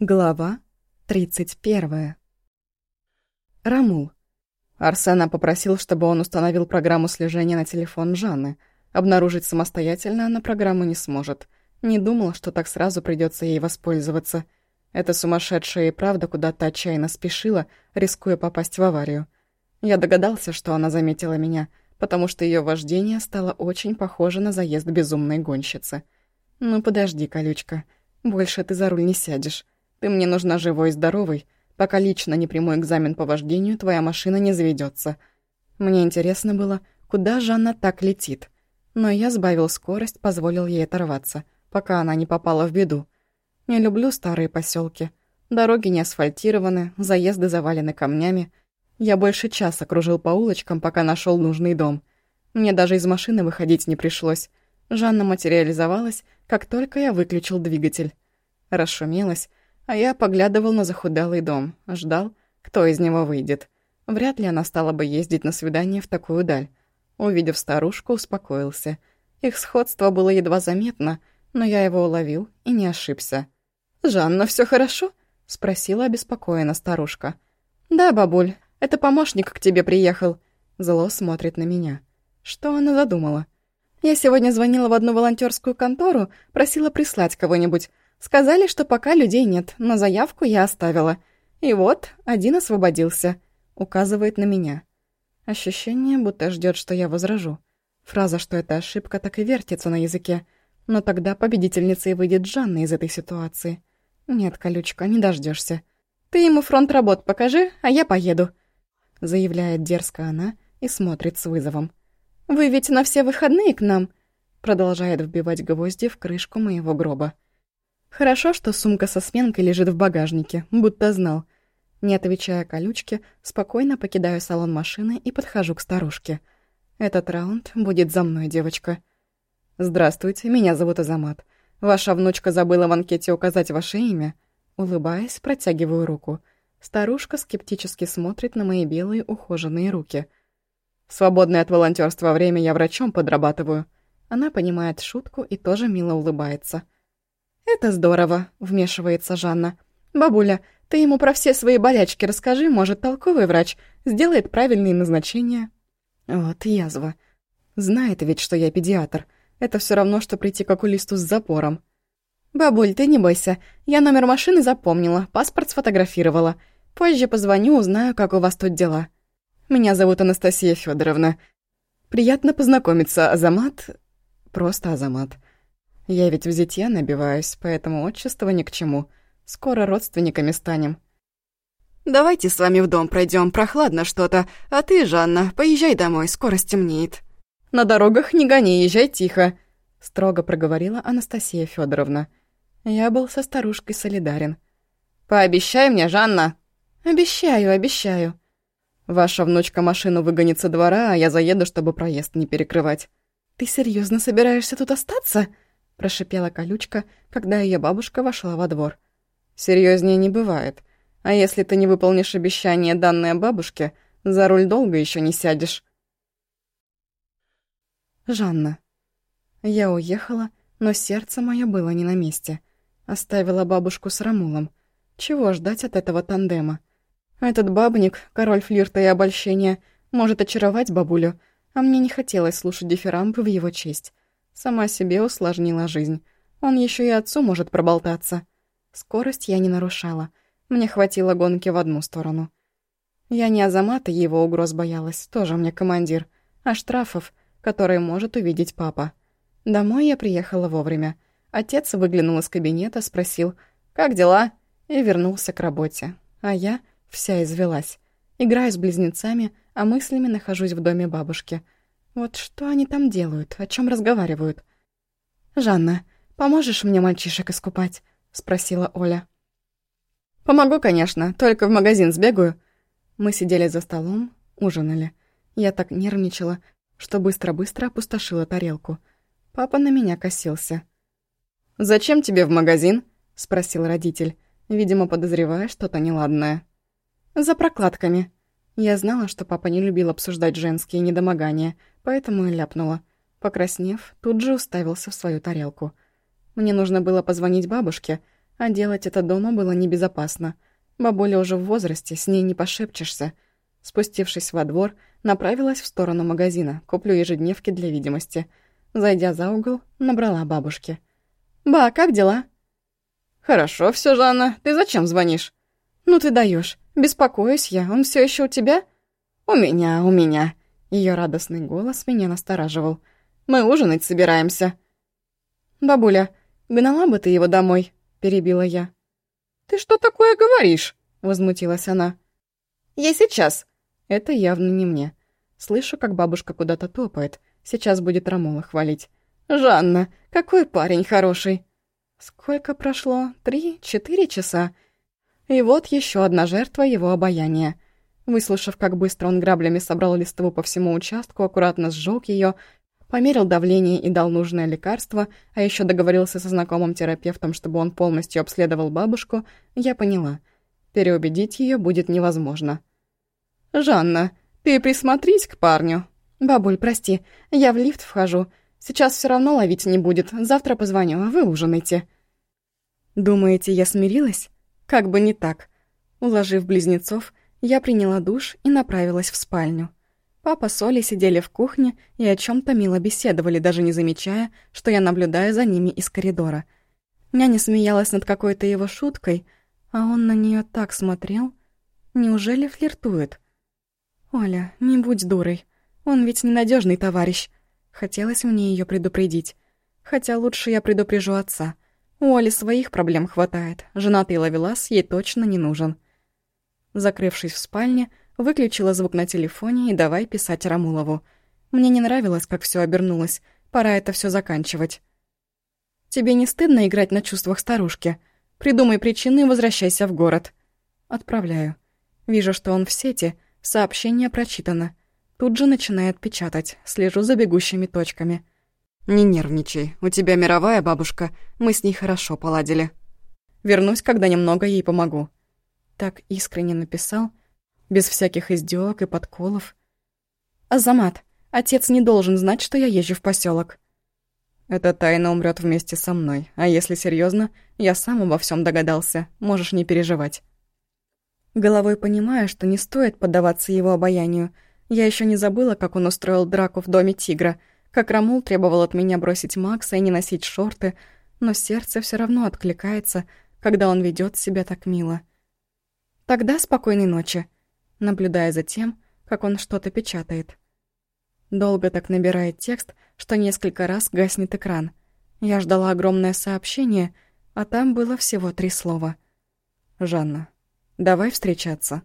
Глава 31. Рамул. Арсена попросил, чтобы он установил программу слежения на телефон Жанны. Обнаружить самостоятельно она программу не сможет. Не думал, что так сразу придется ей воспользоваться. Эта сумасшедшая и правда куда-то отчаянно спешила, рискуя попасть в аварию. Я догадался, что она заметила меня, потому что ее вождение стало очень похоже на заезд безумной гонщицы. «Ну подожди, колючка, больше ты за руль не сядешь». Ты мне нужна живой и здоровой. Пока лично не приму экзамен по вождению, твоя машина не заведется. Мне интересно было, куда Жанна так летит. Но я сбавил скорость, позволил ей оторваться, пока она не попала в беду. Не люблю старые поселки. Дороги не асфальтированы, заезды завалены камнями. Я больше часа кружил по улочкам, пока нашел нужный дом. Мне даже из машины выходить не пришлось. Жанна материализовалась, как только я выключил двигатель. Расшумелась, а я поглядывал на захудалый дом, ждал, кто из него выйдет. Вряд ли она стала бы ездить на свидание в такую даль. Увидев старушку, успокоился. Их сходство было едва заметно, но я его уловил и не ошибся. «Жанна, все хорошо?» — спросила обеспокоена старушка. «Да, бабуль, это помощник к тебе приехал». Зло смотрит на меня. Что она задумала? «Я сегодня звонила в одну волонтерскую контору, просила прислать кого-нибудь. Сказали, что пока людей нет, но заявку я оставила. И вот, один освободился. Указывает на меня. Ощущение, будто ждет, что я возражу. Фраза, что это ошибка, так и вертится на языке. Но тогда победительницей выйдет Жанна из этой ситуации. Нет, колючка, не дождешься. Ты ему фронт работ покажи, а я поеду. Заявляет дерзко она и смотрит с вызовом. «Вы ведь на все выходные к нам?» Продолжает вбивать гвозди в крышку моего гроба. Хорошо, что сумка со сменкой лежит в багажнике, будто знал. Не отвечая колючке, спокойно покидаю салон машины и подхожу к старушке. Этот раунд будет за мной, девочка. «Здравствуйте, меня зовут Азамат. Ваша внучка забыла в анкете указать ваше имя?» Улыбаясь, протягиваю руку. Старушка скептически смотрит на мои белые ухоженные руки. свободное от волонтерства время я врачом подрабатываю». Она понимает шутку и тоже мило улыбается. «Это здорово», — вмешивается Жанна. «Бабуля, ты ему про все свои болячки расскажи, может, толковый врач сделает правильные назначения». Вот язва. Знает ведь, что я педиатр. Это все равно, что прийти к окулисту с запором. «Бабуль, ты не бойся. Я номер машины запомнила, паспорт сфотографировала. Позже позвоню, узнаю, как у вас тут дела. Меня зовут Анастасия Федоровна. Приятно познакомиться, Азамат...» «Просто Азамат». Я ведь в зятья набиваюсь, поэтому отчество ни к чему. Скоро родственниками станем. «Давайте с вами в дом пройдем, прохладно что-то. А ты, Жанна, поезжай домой, скоро стемнеет». «На дорогах не гони, езжай тихо», — строго проговорила Анастасия Федоровна. Я был со старушкой солидарен. «Пообещай мне, Жанна!» «Обещаю, обещаю». «Ваша внучка машину выгонит со двора, а я заеду, чтобы проезд не перекрывать». «Ты серьезно собираешься тут остаться?» Прошипела колючка, когда ее бабушка вошла во двор. Серьезнее не бывает. А если ты не выполнишь обещание, данное бабушке, за руль долго еще не сядешь. Жанна. Я уехала, но сердце мое было не на месте. Оставила бабушку с Рамулом. Чего ждать от этого тандема? Этот бабник, король флирта и обольщения, может очаровать бабулю, а мне не хотелось слушать дифирамбы в его честь. Сама себе усложнила жизнь. Он еще и отцу может проболтаться. Скорость я не нарушала. Мне хватило гонки в одну сторону. Я не Азамата его угроз боялась, тоже мне командир, а штрафов, которые может увидеть папа. Домой я приехала вовремя. Отец выглянул из кабинета, спросил «Как дела?» и вернулся к работе. А я вся извелась. Играю с близнецами, а мыслями нахожусь в доме бабушки — вот что они там делают, о чем разговаривают? «Жанна, поможешь мне мальчишек искупать?» — спросила Оля. «Помогу, конечно, только в магазин сбегаю». Мы сидели за столом, ужинали. Я так нервничала, что быстро-быстро опустошила тарелку. Папа на меня косился. «Зачем тебе в магазин?» — спросил родитель, видимо, подозревая что-то неладное. «За прокладками». Я знала, что папа не любил обсуждать женские недомогания, поэтому и ляпнула. Покраснев, тут же уставился в свою тарелку. Мне нужно было позвонить бабушке, А делать это дома было небезопасно. Бабуля уже в возрасте, с ней не пошепчешься. Спустившись во двор, направилась в сторону магазина, куплю ежедневки для видимости. Зайдя за угол, набрала бабушке. «Ба, как дела?» «Хорошо все, Жанна. Ты зачем звонишь?» «Ну ты даешь. Беспокоюсь я. Он все еще у тебя?» «У меня, у меня». Ее радостный голос меня настораживал. «Мы ужинать собираемся». «Бабуля, гнала бы ты его домой?» — перебила я. «Ты что такое говоришь?» — возмутилась она. «Я сейчас». Это явно не мне. Слышу, как бабушка куда-то топает. Сейчас будет Рамола хвалить. «Жанна, какой парень хороший!» Сколько прошло? Три? Четыре часа? И вот еще одна жертва его обаяния. Выслушав, как быстро он граблями собрал листву по всему участку, аккуратно сжег ее, померил давление и дал нужное лекарство, а еще договорился со знакомым терапевтом, чтобы он полностью обследовал бабушку, я поняла. Переубедить ее будет невозможно. «Жанна, ты присмотрись к парню». «Бабуль, прости, я в лифт вхожу. Сейчас все равно ловить не будет. Завтра позвоню, а вы ужинайте». Думаете, я смирилась? Как бы не так. Уложив близнецов, я приняла душ и направилась в спальню. Папа с Олей сидели в кухне и о чем то мило беседовали, даже не замечая, что я наблюдаю за ними из коридора. Няня смеялась над какой-то его шуткой, а он на нее так смотрел. Неужели флиртует? «Оля, не будь дурой. Он ведь ненадежный товарищ. Хотелось мне ее предупредить. Хотя лучше я предупрежу отца. У Оли своих проблем хватает. Женатый ловелас ей точно не нужен. Закрывшись в спальне, выключила звук на телефоне и давай писать Рамулову. Мне не нравилось, как все обернулось. Пора это все заканчивать. «Тебе не стыдно играть на чувствах старушки? Придумай причины и возвращайся в город». Отправляю. Вижу, что он в сети, сообщение прочитано. Тут же начинает печатать, слежу за бегущими точками. «Не нервничай, у тебя мировая бабушка, мы с ней хорошо поладили. Вернусь, когда немного ей помогу». Так искренне написал, без всяких издевок и подколов. «Азамат, отец не должен знать, что я езжу в поселок. Эта тайна умрет вместе со мной, а если серьезно, я сам обо всем догадался, можешь не переживать». Головой понимаю, что не стоит поддаваться его обаянию, я еще не забыла, как он устроил драку в доме тигра, как Рамул требовал от меня бросить Макса и не носить шорты, но сердце все равно откликается, когда он ведет себя так мило. Тогда спокойной ночи, наблюдая за тем, как он что-то печатает. Долго так набирает текст, что несколько раз гаснет экран. Я ждала огромное сообщение, а там было всего три слова. «Жанна, давай встречаться».